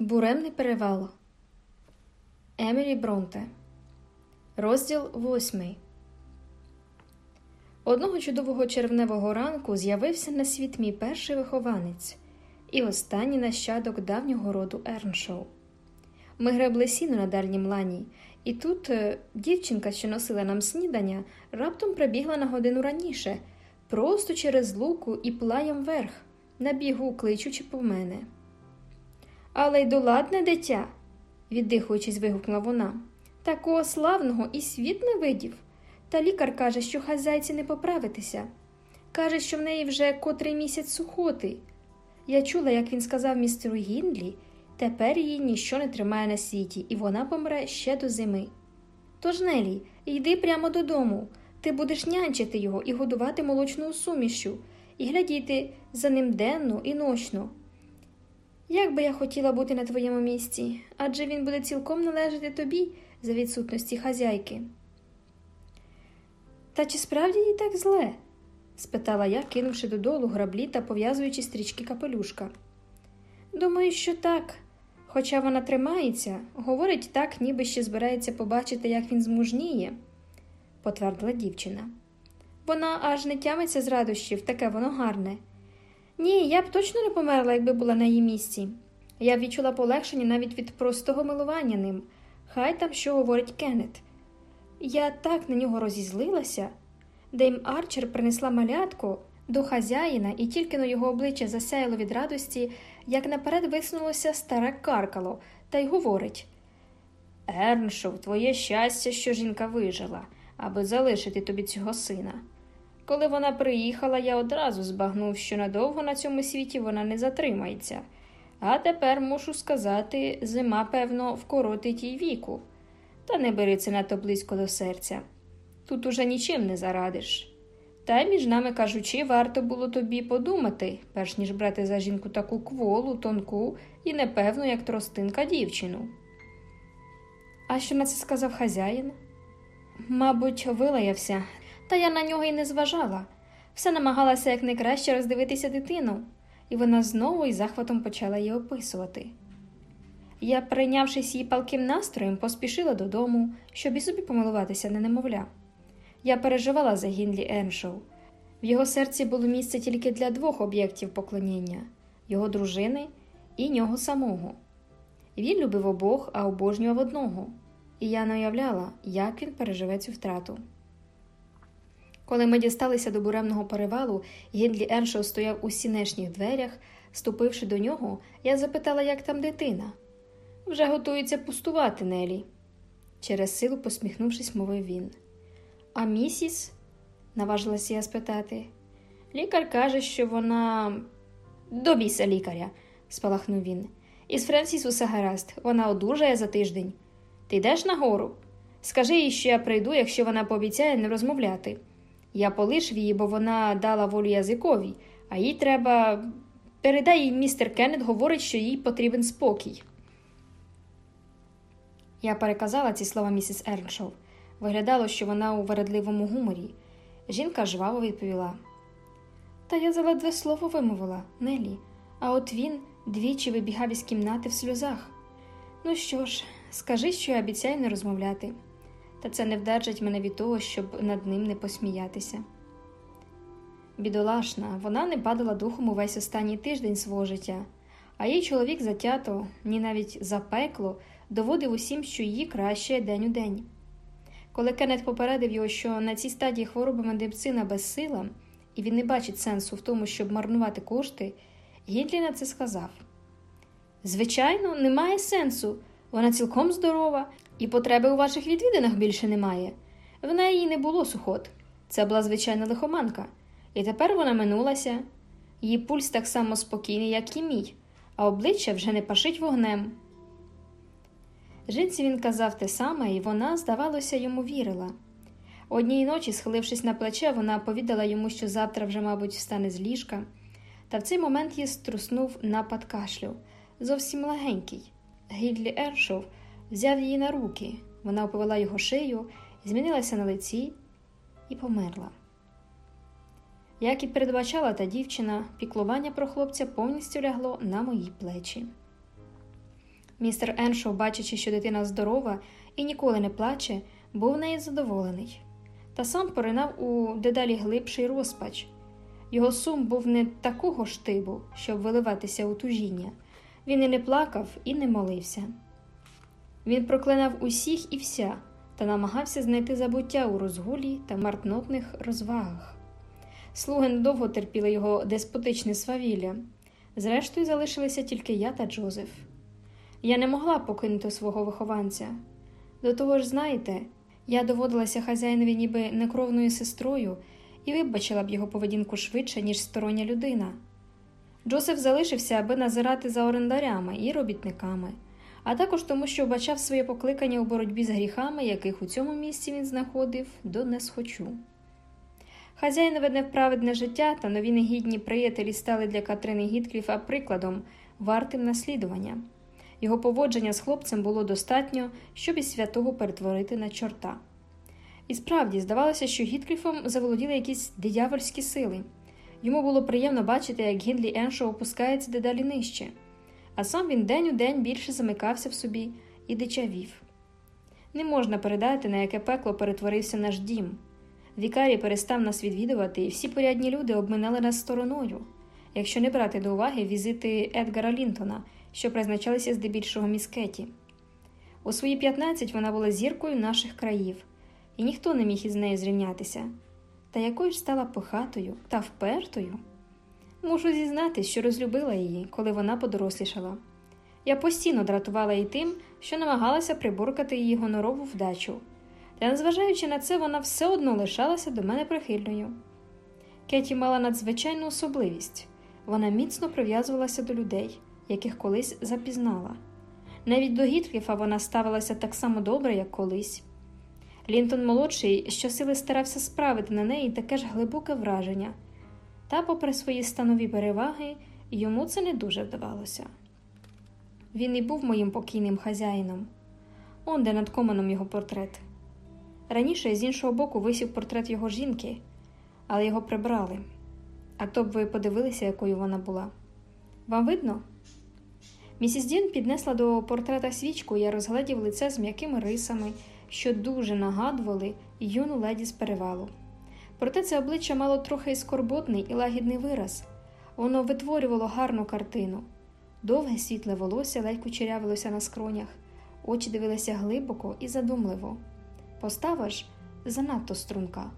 Буремний перевал Емілі Бронте. Розділ восьмий. Одного чудового червневого ранку з'явився на світ мій перший вихованець і останній нащадок давнього роду Ерншоу. Ми гребли сіно на дальнім лані, і тут е, дівчинка, що носила нам снідання, раптом прибігла на годину раніше, просто через луку і плаєм вверх, на бігу кличучи по мене. Але й доладне дитя, віддихуючись, вигукнула вона. Такого славного і світ не видів. Та лікар каже, що хазяйці не поправитися. Каже, що в неї вже котрий місяць сухоти. Я чула, як він сказав містеру Гіндлі, тепер її ніщо не тримає на світі, і вона помре ще до зими. Тож, Нелі, йди прямо додому. Ти будеш нянчити його і годувати молочною сумішю, і глядіти за ним денно і ночно. Як би я хотіла бути на твоєму місці, адже він буде цілком належати тобі за відсутності хазяйки. Та чи справді їй так зле? спитала я, кинувши додолу граблі та пов'язуючи стрічки капелюшка. Думаю, що так. Хоча вона тримається, говорить так, ніби ще збирається побачити, як він змужніє, потвердила дівчина. Вона аж не тямиться з радощів, таке воно гарне. Ні, я б точно не померла, якби була на її місці. Я відчула полегшення навіть від простого милування ним. Хай там що говорить Кеннет. Я так на нього розізлилася. Дейм Арчер принесла малятку до хазяїна, і тільки на його обличчя засяяло від радості, як наперед висунулося старе каркало, та й говорить Ерншов, твоє щастя, що жінка вижила, аби залишити тобі цього сина. Коли вона приїхала, я одразу збагнув, що надовго на цьому світі вона не затримається. А тепер мушу сказати, зима, певно, вкоротить їй віку. Та не бери це надто близько до серця. Тут уже нічим не зарадиш. Та й між нами кажучи, варто було тобі подумати, перш ніж брати за жінку таку кволу, тонку і непевну, як тростинка дівчину. А що на це сказав хазяїн? Мабуть, вилаявся, та я на нього й не зважала. Все намагалася якнайкраще роздивитися дитину, і вона знову із захватом почала її описувати. Я, прийнявшись її палким настроєм, поспішила додому, щоб і собі помилуватися на немовля. Я переживала за Гінлі Еншоу. В його серці було місце тільки для двох об'єктів поклоніння його дружини і нього самого. Він любив обох, а обожнював одного, і я не уявляла, як він переживе цю втрату. Коли ми дісталися до буремного перевалу, Гінлі Еншоу стояв у сінешніх дверях. Ступивши до нього, я запитала, як там дитина. Вже готується пустувати Нелі. Через силу, посміхнувшись, мовив він. А місіс? наважилася я спитати. Лікар каже, що вона до біса лікаря, спалахнув він. Із Френсіс усе гаразд, вона одужає за тиждень. Ти йдеш нагору? Скажи їй, що я прийду, якщо вона пообіцяє не розмовляти. Я полишив її, бо вона дала волю язикові, а їй треба. Передай їй, містер Кеннет говорить, що їй потрібен спокій. Я переказала ці слова місіс Ерншоу. Виглядало, що вона у вередливому гуморі. Жінка жваво відповіла. Та я заледве слово вимовила, Нелі, а от він двічі вибігав із кімнати в сльозах. Ну що ж, скажи, що я обіцяю не розмовляти, та це не вдержить мене від того, щоб над ним не посміятися. Бідолашна, вона не падала духом увесь останній тиждень свого життя, а їй чоловік затято, ні навіть запекло, доводив усім, що її краще день у день. Коли Кеннет попередив його, що на цій стадії хвороби медицина безсила, і він не бачить сенсу в тому, щоб марнувати кошти, Гітлі на це сказав: Звичайно, немає сенсу, вона цілком здорова, і потреби у ваших відвідинах більше немає. В неї не було сухот. Це була звичайна лихоманка, і тепер вона минулася. Її пульс так само спокійний, як і мій, а обличчя вже не пашить вогнем. Жінці він казав те саме, і вона, здавалося, йому вірила. Однієї ночі, схилившись на плече, вона повідала йому, що завтра вже, мабуть, встане з ліжка, та в цей момент її струснув напад кашлю, зовсім легенький. Гідлі Ершов взяв її на руки, вона оповела його шию, змінилася на лиці і померла. Як і передбачала та дівчина, піклування про хлопця повністю лягло на мої плечі. Містер Еншоу, бачачи, що дитина здорова і ніколи не плаче, був нею задоволений, та сам поринав у дедалі глибший розпач. Його сум був не такого штибу, щоб виливатися у тужіння. Він і не плакав, і не молився. Він проклинав усіх і вся та намагався знайти забуття у розгулі та мартнотних розвагах. Слуги недовго терпіли його деспотичне свавілля. Зрештою, залишилися тільки я та Джозеф. Я не могла покинути свого вихованця. До того ж, знаєте, я доводилася хазяїнові ніби некровною сестрою і вибачила б його поведінку швидше, ніж стороння людина. Джозеф залишився, аби назирати за орендарями і робітниками, а також тому, що вбачав своє покликання у боротьбі з гріхами, яких у цьому місці він знаходив до несхочу. Хазяїнове невправедне життя та нові негідні приятелі стали для Катрини Гіткліфа прикладом, вартим наслідування. Його поводження з хлопцем було достатньо, щоб із святого перетворити на чорта. І справді здавалося, що Гіткліфом заволоділи якісь диявольські сили. Йому було приємно бачити, як Гінлі Еншо опускається дедалі нижче, а сам він день у день більше замикався в собі і дичавів. Не можна передати, на яке пекло перетворився наш дім. Вікарій перестав нас відвідувати, і всі порядні люди обминали нас стороною, якщо не брати до уваги візити Едгара Лінтона, що призначалися здебільшого міскеті. У свої 15 вона була зіркою наших країв, і ніхто не міг із нею зрівнятися. Та якою ж стала пихатою та впертою? Мушу зізнатись, що розлюбила її, коли вона подорослішала. Я постійно дратувала її тим, що намагалася приборкати її гонорову вдачу. Та, незважаючи на це, вона все одно лишалася до мене прихильною. Кеті мала надзвичайну особливість вона міцно прив'язувалася до людей, яких колись запізнала. Навіть до Гітліфа вона ставилася так само добре, як колись. Лінтон молодший щосили старався справити на неї таке ж глибоке враження, та, попри свої станові переваги, йому це не дуже вдавалося. Він і був моїм покійним хазяїном, он де над комином його портрет. Раніше з іншого боку висів портрет його жінки, але його прибрали. А то б ви подивилися, якою вона була. Вам видно? Місіс Дін піднесла до портрета свічку, я розглядів лице з м'якими рисами, що дуже нагадували юну леді з перевалу. Проте це обличчя мало трохи скорботний і лагідний вираз. Воно витворювало гарну картину. Довге світле волосся ледь кучерявилося на скронях, очі дивилися глибоко і задумливо. Постава ж занадто струнка.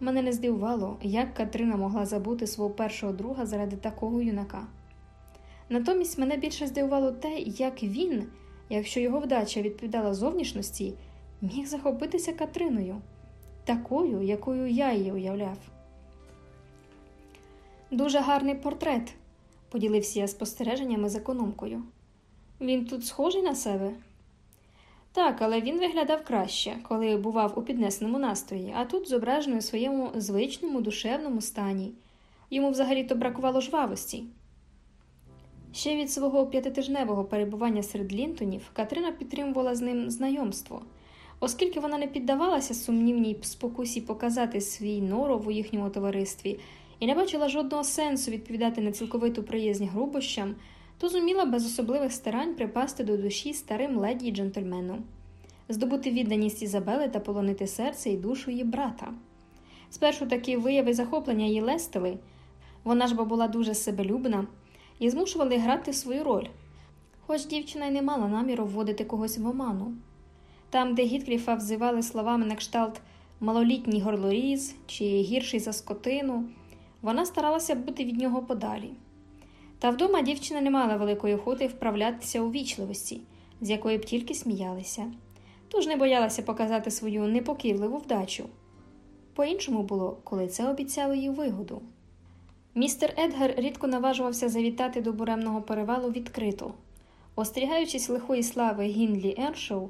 Мене не здивувало, як Катрина могла забути свого першого друга заради такого юнака. Натомість мене більше здивувало те, як він, якщо його вдача відповідала зовнішності, міг захопитися Катриною, такою, якою я її уявляв. Дуже гарний портрет, поділився я спостереженнями з економкою. Він тут схожий на себе. Так, але він виглядав краще, коли бував у піднесеному настрої, а тут зображений у своєму звичному душевному стані. Йому взагалі то бракувало жвавості. Ще від свого п'ятитижневого перебування серед Лінтонів Катрина підтримувала з ним знайомство, оскільки вона не піддавалася сумнівній спокусі показати свій норов у їхньому товаристві і не бачила жодного сенсу відповідати на цілковиту приязнь грубощам то зуміла без особливих старань припасти до душі старим леді й джентльмену, здобути відданість Ізабели та полонити серце і душу її брата. Спершу такі вияви захоплення її лестили, вона ж бо була дуже себелюбна, і змушували грати свою роль, хоч дівчина й не мала наміру вводити когось в оману. Там, де Гіткліфа взивали словами на кшталт малолітній горлоріз чи гірший за скотину, вона старалася бути від нього подалі. Та вдома дівчина не мала великої охоти вправлятися у вічливості, з якої б тільки сміялися, тож не боялася показати свою непокірливу вдачу. По іншому було, коли це обіцяло їй вигоду. Містер Едгар рідко наважувався завітати до буремного перевалу відкрито. Остерігаючись лихої слави Гінлі Ершоу,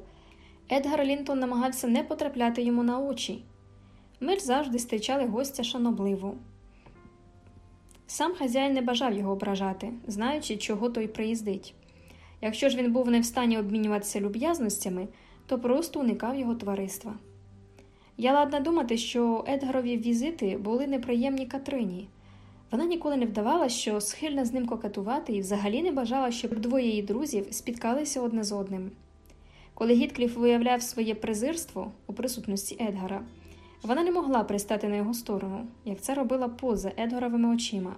Едгар Лінтон намагався не потрапляти йому на очі. Ми ж завжди зустрічали гостя шанобливо. Сам хазяїн не бажав його ображати, знаючи, чого той приїздить. Якщо ж він був не в стані обмінюватися люб'язностями, то просто уникав його товариства. Я ладна думати, що Едгарові візити були неприємні Катрині. Вона ніколи не вдавала, що схильна з ним кокетувати і взагалі не бажала, щоб двоє її друзів спіткалися одне з одним. Коли Гіткліф виявляв своє презирство у присутності Едгара, вона не могла пристати на його сторону, як це робила поза Едгаровими очима.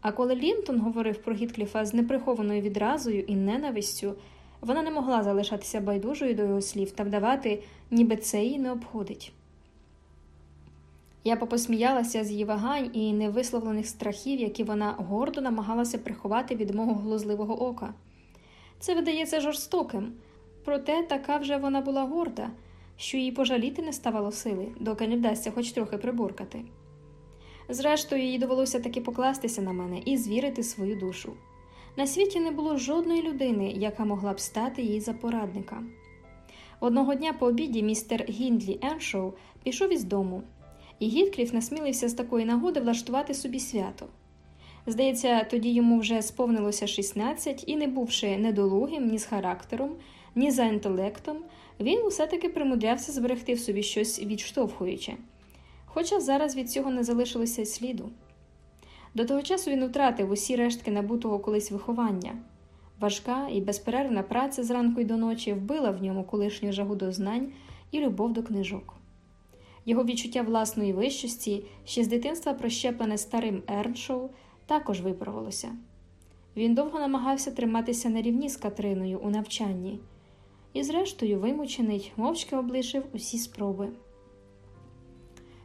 А коли Лінтон говорив про Гіткліфа з неприхованою відразою і ненавистю, вона не могла залишатися байдужою до його слів та вдавати, ніби це її не обходить. Я попосміялася з її вагань і невисловлених страхів, які вона гордо намагалася приховати від мого глузливого ока. Це видається жорстоким, проте така вже вона була горда, що їй пожаліти не ставало сили, доки не вдасться хоч трохи приборкати. Зрештою, їй довелося таки покластися на мене і звірити свою душу. На світі не було жодної людини, яка могла б стати їй за порадника. Одного дня по обіді містер Гіндлі Еншоу пішов із дому і Гіткліф насмілився з такої нагоди влаштувати собі свято. Здається, тоді йому вже сповнилося 16 і, не бувши недолугим ні з характером, ні за інтелектом, він усе таки примудрявся зберегти в собі щось відштовхуюче, хоча зараз від цього не залишилося сліду. До того часу він втратив усі рештки набутого колись виховання. Важка і безперервна праця зранку й до ночі вбила в ньому колишню жагу до знань і любов до книжок. Його відчуття власної вищості, ще з дитинства прощеплене старим Ерншоу, також виправилося. Він довго намагався триматися на рівні з Катриною у навчанні, і, зрештою, вимучений, мовчки облишив усі спроби.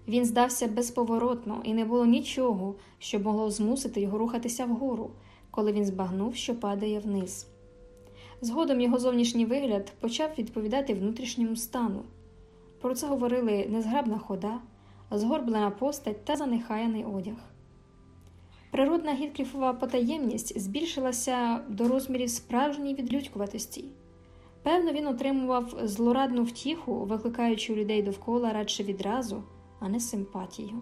Він здався безповоротно, і не було нічого, що могло змусити його рухатися вгору, коли він збагнув, що падає вниз. Згодом його зовнішній вигляд почав відповідати внутрішньому стану. Про це говорили незграбна хода, згорблена постать та занехаяний одяг. Природна гідкліфова потаємність збільшилася до розмірів справжньої відлюдькуватості. Певно, він отримував злорадну втіху, викликаючи у людей довкола радше відразу, а не симпатію.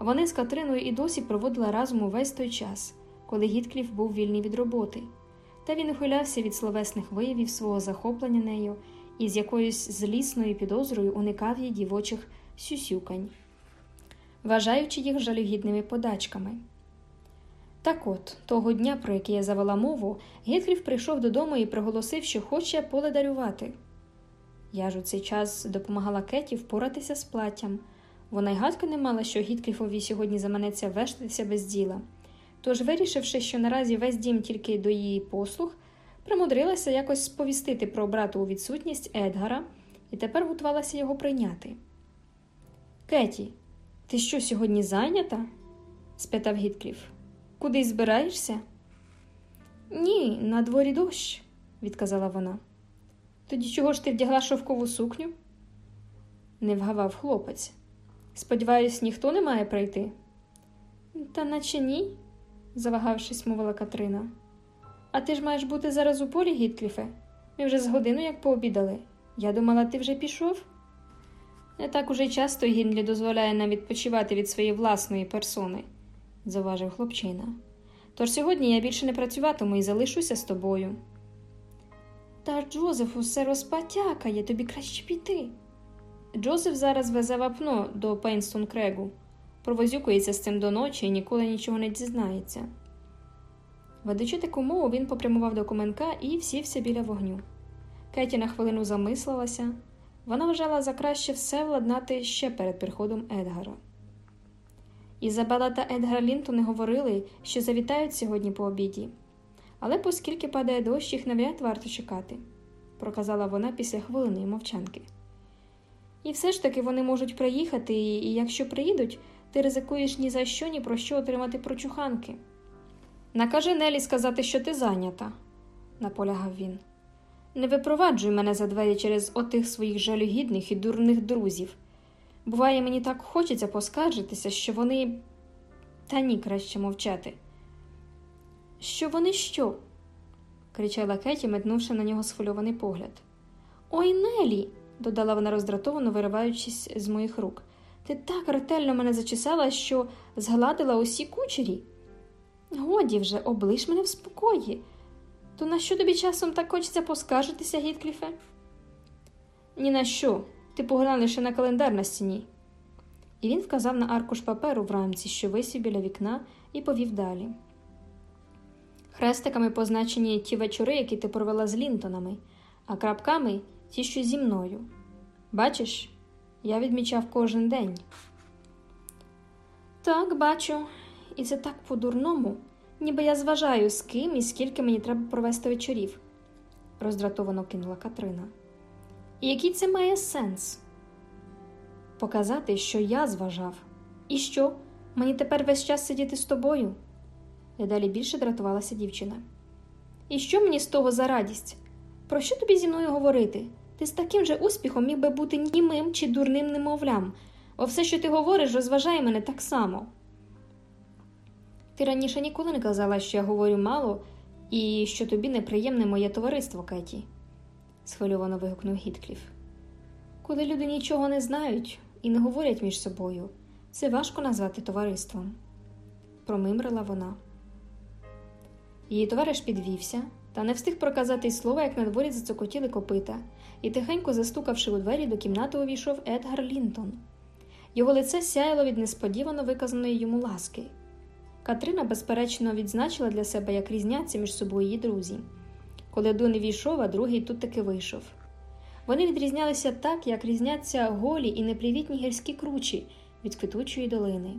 Вони з Катриною і досі проводили разом увесь той час, коли Гідкліф був вільний від роботи, та він ухилявся від словесних виявів свого захоплення нею і з якоюсь злісною підозрою уникав її дівочих сюсюкань, вважаючи їх жалюгідними подачками. Так от, того дня, про який я завела мову, Гіткліф прийшов додому і приголосив, що хоче поледарювати. Я ж у цей час допомагала Кеті впоратися з платтям. Вона й гадки не мала, що Гіткліфові сьогодні заманеться вештатися без діла. Тож, вирішивши, що наразі весь дім тільки до її послуг, примудрилася якось сповістити про братову відсутність Едгара і тепер готувалася його прийняти. Кеті, ти що сьогодні зайнята? спитав Гіткліф. Кудись збираєшся? Ні, на дворі дощ, відказала вона. Тоді чого ж ти вдягла шовкову сукню? Не вгавав хлопець. Сподіваюсь, ніхто не має прийти. Та наче ні, завагавшись, мовила Катрина. А ти ж маєш бути зараз у полі, Гіткліфе? Ми вже з годину як пообідали. Я думала, ти вже пішов? Не так уже часто Гінлі дозволяє нам відпочивати від своєї власної персони, заважив хлопчина. Тож сьогодні я більше не працюватиму і залишуся з тобою. Та Джозеф усе розпатякає, тобі краще піти. Джозеф зараз везе вапно до Пейнстон Крегу, провозюкується з цим до ночі і ніколи нічого не дізнається. Ведучи таку мову, він попрямував до коменка і сівся біля вогню. Кеті на хвилину замислилася. Вона вважала за краще все владнати ще перед приходом Едгара. Ізабела та Едгар Лінтони говорили, що завітають сьогодні по обіді, але оскільки падає дощ, їх навряд варто чекати, проказала вона після хвилини мовчанки. І все ж таки вони можуть приїхати, і якщо приїдуть, ти ризикуєш ні за що, ні про що отримати прочуханки. Накажи Нелі сказати, що ти зайнята, наполягав він. Не випроваджуй мене за двері через отих своїх жалюгідних і дурних друзів. Буває, мені так хочеться поскаржитися, що вони. Та ні, краще мовчати. Що вони що? кричала Кеті, метнувши на нього схвильований погляд. Ой, Нелі, додала вона роздратовано, вириваючись з моїх рук. Ти так ретельно мене зачесала, що згладила усі кучері. Годі вже, облиш мене в спокої. То на що тобі часом так хочеться поскаржитися, Гіткліфе? Ні на що. Ти поглянь лише на календар на стіні. І він вказав на аркуш паперу в рамці, що висів біля вікна, і повів далі. Хрестиками позначені ті вечори, які ти провела з Лінтонами, а крапками ті, що зі мною. Бачиш, я відмічав кожен день. Так, бачу, і це так по-дурному, ніби я зважаю, з ким і скільки мені треба провести вечорів, роздратовано кинула Катрина. І який це має сенс? Показати, що я зважав. І що? Мені тепер весь час сидіти з тобою? Дедалі більше дратувалася дівчина. І що мені з того за радість? Про що тобі зі мною говорити? Ти з таким же успіхом міг би бути німим чи дурним немовлям, о все, що ти говориш, розважає мене так само. Ти раніше ніколи не казала, що я говорю мало і що тобі неприємне моє товариство, Кеті, схвильовано вигукнув Гіткліф. Коли люди нічого не знають і не говорять між собою, це важко назвати товариством, промимрила вона. Її товариш підвівся та не встиг проказати й слова, як на дворі зацокотіли копита, і тихенько застукавши у двері до кімнати, увійшов Едгар Лінтон. Його лице сяяло від несподівано виказаної йому ласки. Катрина, безперечно, відзначила для себе, як різняться між собою її друзі. Коли один війшов, а другий тут таки вийшов. Вони відрізнялися так, як різняться голі і непривітні гірські кручі від квітучої долини.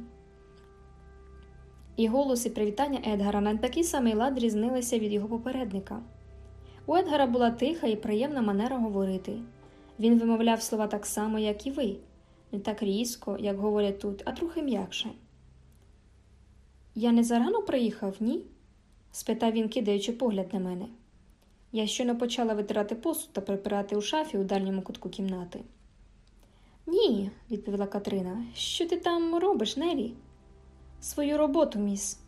І голос і привітання Едгара на такий самий лад різнилися від його попередника. У Едгара була тиха і приємна манера говорити. Він вимовляв слова так само, як і ви, не так різко, як говорять тут, а трохи м'якше. Я не зарано приїхав, ні? спитав він, кидаючи погляд на мене. Я щойно почала витирати посуд та припирати у шафі у дальньому кутку кімнати. Ні, відповіла Катрина. Що ти там робиш, Нелі? Свою роботу, міс.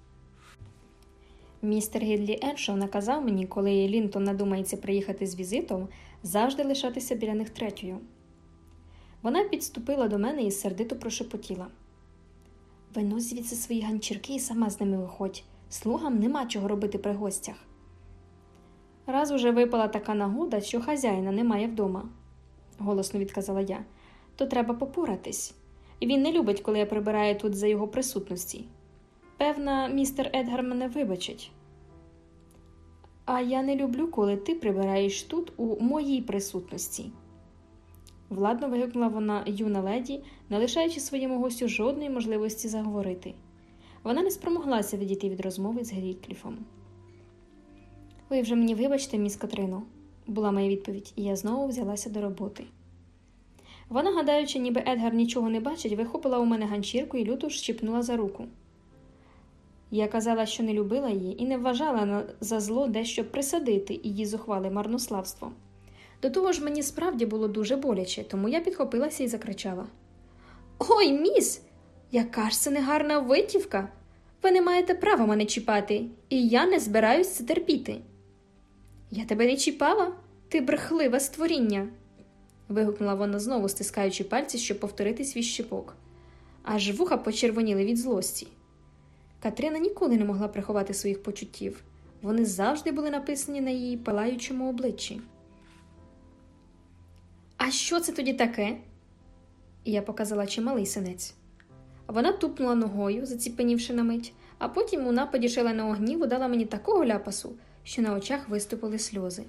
Містер Гідлі Еншоу наказав мені, коли Лінтон надумається приїхати з візитом, завжди лишатися біля них третьою. Вона підступила до мене і сердито прошепотіла. Винось звідси свої ганчірки і сама з ними виходь. Слугам нема чого робити при гостях. Раз уже випала така нагода, що хазяїна немає вдома, голосно відказала я, то треба попоратись. Він не любить, коли я прибираю тут за його присутності. Певна, містер Едгар мене вибачить. А я не люблю, коли ти прибираєш тут у моїй присутності. Владно вигукнула вона юна леді, не лишаючи своєму гостю жодної можливості заговорити. Вона не спромоглася відійти від розмови з Грікліфом. Ви вже мені вибачте, міс Катрино, була моя відповідь, і я знову взялася до роботи. Вона, гадаючи, ніби Едгар нічого не бачить, вихопила у мене ганчірку і люто щипнула за руку. Я казала, що не любила її і не вважала за зло дещо присадити її зухвале марнославство. До того ж, мені справді було дуже боляче, тому я підхопилася і закричала: Ой, міс! Яка ж це негарна витівка! Ви не маєте права мене чіпати, і я не збираюсь це терпіти. Я тебе не чіпала, ти брехливе створіння вигукнула вона знову, стискаючи пальці, щоб повторити свій щепок. Аж вуха почервоніли від злості. Катрина ніколи не могла приховати своїх почуттів. Вони завжди були написані на її палаючому обличчі. А що це тоді таке? Я показала чималий синець. Вона тупнула ногою, заціпенівши на мить, а потім у нападі шаленого гніву дала мені такого ляпасу, що на очах виступили сльози.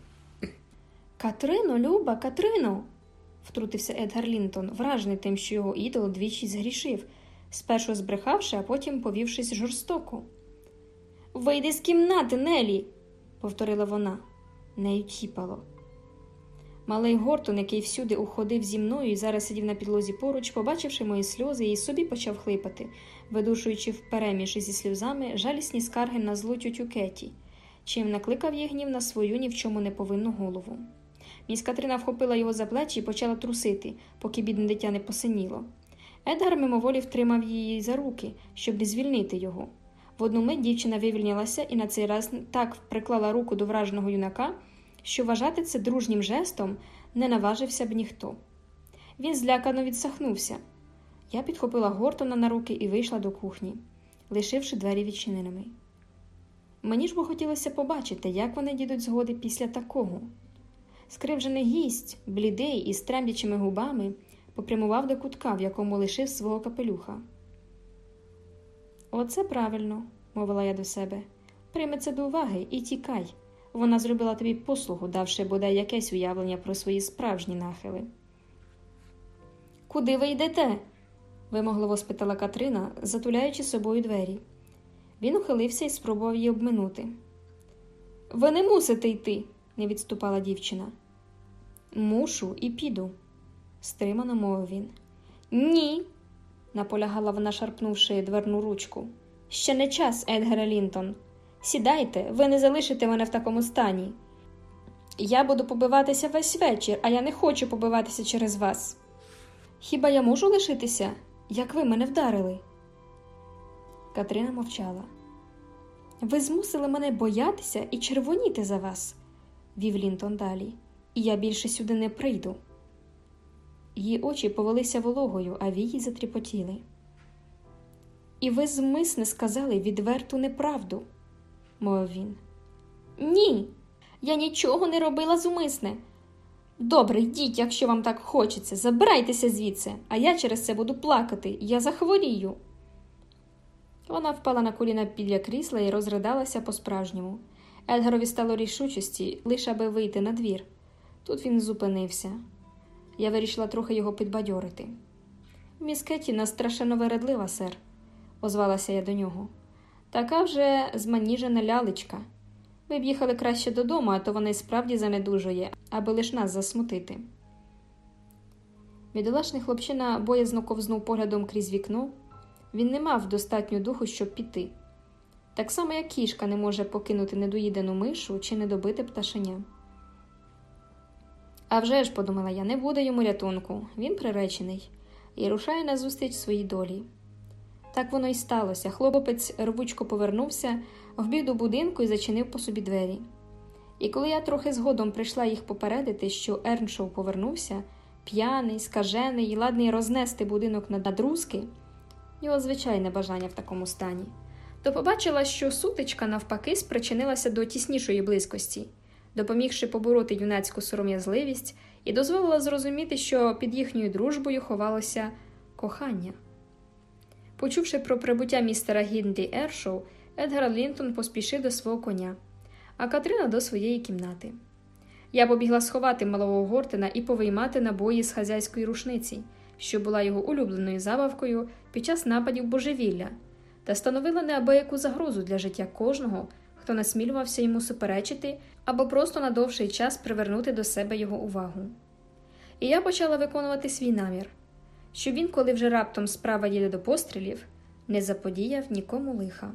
Катрино, Люба, Катрино втрутився Едгар Лінтон, вражений тим, що його ідол двічі згрішив, спершу збрехавши, а потім повівшись жорстоко. Вийди з кімнати, Нелі, повторила вона. Нею тіпало. Малий Гортон, який всюди уходив зі мною і зараз сидів на підлозі поруч, побачивши мої сльози, і собі почав хлипати, видушуючи впереміж зі сльозами жалісні скарги на злу тютю Кеті, чим накликав її гнів на свою ні в чому не повинну голову. Міс Катрина вхопила його за плечі і почала трусити, поки бідне дитя не посиніло. Едгар мимоволі втримав її за руки, щоб не звільнити його. В одну мить дівчина вивільнилася і на цей раз так приклала руку до враженого юнака, що вважати це дружнім жестом не наважився б ніхто. Він злякано відсахнувся. Я підхопила Гортона на руки і вийшла до кухні, лишивши двері відчиненими. Мені ж би хотілося побачити, як вони дідуть згоди після такого. Скривжений гість, блідий і з тремлячими губами, попрямував до кутка, в якому лишив свого капелюха. Оце правильно, мовила я до себе. Прийми це до уваги і тікай. Вона зробила тобі послугу, давши бодай якесь уявлення про свої справжні нахили. Куди ви йдете? вимогливо спитала Катрина, затуляючи собою двері. Він ухилився і спробував її обминути. Ви не мусите йти, не відступала дівчина. Мушу і піду, стримано мовив він. Ні, наполягала вона, шарпнувши дверну ручку. Ще не час, Едгаре Лінтон. Сідайте, ви не залишите мене в такому стані. Я буду побиватися весь вечір, а я не хочу побиватися через вас. Хіба я можу лишитися, як ви мене вдарили? Катрина мовчала. Ви змусили мене боятися і червоніти за вас, вів Лінтон далі, і я більше сюди не прийду. Її очі повелися вологою, а вії затріпотіли. І ви змисне сказали відверту неправду, мовив він. Ні, я нічого не робила зумисне. Добре, йдіть, якщо вам так хочеться, забирайтеся звідси, а я через це буду плакати, я захворію. Вона впала на коліна біля крісла і розридалася по-справжньому. Едгарові стало рішучості, лише аби вийти на двір. Тут він зупинився. Я вирішила трохи його підбадьорити. Міс Кетіна страшенно вередлива, сер, озвалася я до нього. Така вже зманіжена лялечка. Ви б їхали краще додому, а то вона й справді занедужує, аби лиш нас засмутити. Бідолашний хлопчина боязно ковзнув поглядом крізь вікно. Він не мав достатньо духу, щоб піти. Так само, як кішка не може покинути недоїдену мишу чи недобите пташеня. А вже ж, подумала я, не буде йому рятунку, він приречений, і рушає назустріч своїй долі. Так воно й сталося. Хлопець рвучко повернувся, вбіг до будинку і зачинив по собі двері. І коли я трохи згодом прийшла їх попередити, що Ерншоу повернувся, п'яний, скажений ладний рознести будинок на надрузки, його звичайне бажання в такому стані, то побачила, що сутичка, навпаки, спричинилася до тіснішої близькості, допомігши побороти юнацьку сором'язливість і дозволила зрозуміти, що під їхньою дружбою ховалося кохання. Почувши про прибуття містера Гінді Ершоу, Едгар Лінтон поспішив до свого коня, а Катрина до своєї кімнати. Я побігла сховати малого Гортена і повиймати набої з хазяйської рушниці, що була його улюбленою забавкою під час нападів божевілля, та становила неабияку загрозу для життя кожного, хто насмілювався йому суперечити або просто на довший час привернути до себе його увагу. І я почала виконувати свій намір що він, коли вже раптом справа їде до пострілів, не заподіяв нікому лиха.